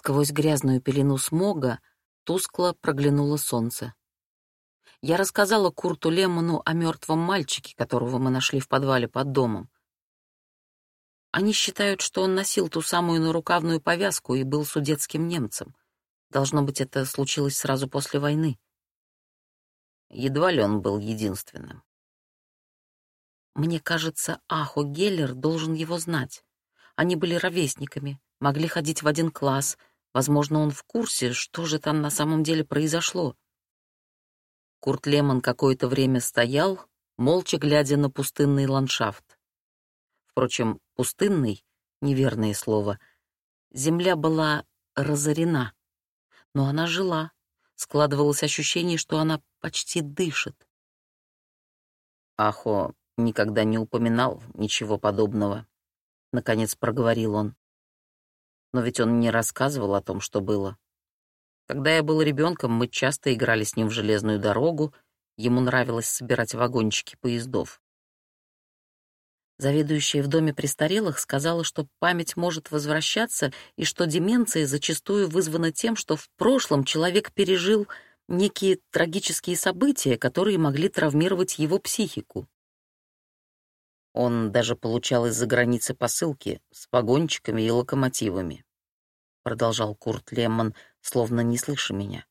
Сквозь грязную пелену смога тускло проглянуло солнце. Я рассказала Курту Лемону о мертвом мальчике, которого мы нашли в подвале под домом. Они считают, что он носил ту самую нарукавную повязку и был судетским немцем. Должно быть, это случилось сразу после войны. Едва ли он был единственным. Мне кажется, Ахо Геллер должен его знать. Они были ровесниками, могли ходить в один класс. Возможно, он в курсе, что же там на самом деле произошло. Курт Лемон какое-то время стоял, молча глядя на пустынный ландшафт. Впрочем, пустынный — неверное слово. Земля была разорена, но она жила. Складывалось ощущение, что она почти дышит. Ахо никогда не упоминал ничего подобного. Наконец проговорил он. Но ведь он не рассказывал о том, что было. Когда я был ребенком, мы часто играли с ним в железную дорогу, ему нравилось собирать вагончики поездов. Заведующая в доме престарелых сказала, что память может возвращаться и что деменция зачастую вызвана тем, что в прошлом человек пережил некие трагические события, которые могли травмировать его психику. Он даже получал из-за границы посылки с вагончиками и локомотивами. Продолжал Курт Лемман, словно не слыша меня.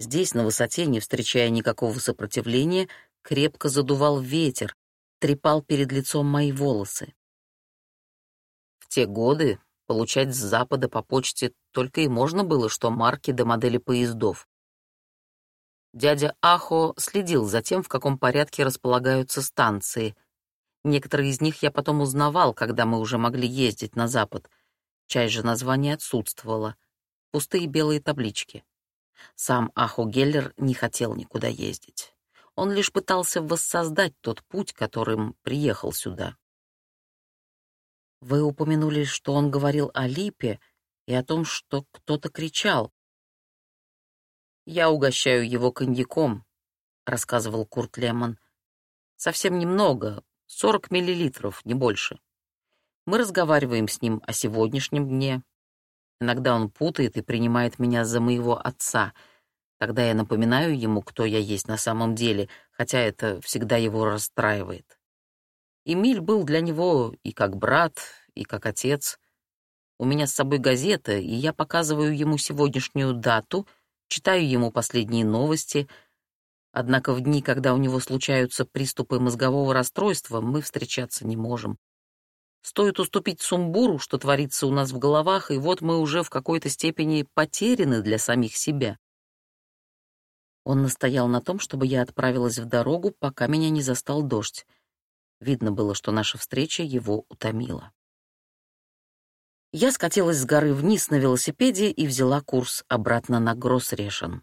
Здесь, на высоте, не встречая никакого сопротивления, крепко задувал ветер, трепал перед лицом мои волосы. В те годы получать с запада по почте только и можно было, что марки до модели поездов. Дядя Ахо следил за тем, в каком порядке располагаются станции — Некоторые из них я потом узнавал, когда мы уже могли ездить на запад. Часть же названия отсутствовала. Пустые белые таблички. Сам Аху Геллер не хотел никуда ездить. Он лишь пытался воссоздать тот путь, которым приехал сюда. Вы упомянули, что он говорил о липе и о том, что кто-то кричал. «Я угощаю его коньяком», — рассказывал Курт Лемон. «Совсем немного, Сорок миллилитров, не больше. Мы разговариваем с ним о сегодняшнем дне. Иногда он путает и принимает меня за моего отца. Тогда я напоминаю ему, кто я есть на самом деле, хотя это всегда его расстраивает. Эмиль был для него и как брат, и как отец. У меня с собой газета, и я показываю ему сегодняшнюю дату, читаю ему последние новости — Однако в дни, когда у него случаются приступы мозгового расстройства, мы встречаться не можем. Стоит уступить сумбуру, что творится у нас в головах, и вот мы уже в какой-то степени потеряны для самих себя. Он настоял на том, чтобы я отправилась в дорогу, пока меня не застал дождь. Видно было, что наша встреча его утомила. Я скатилась с горы вниз на велосипеде и взяла курс обратно на Гроссрешен.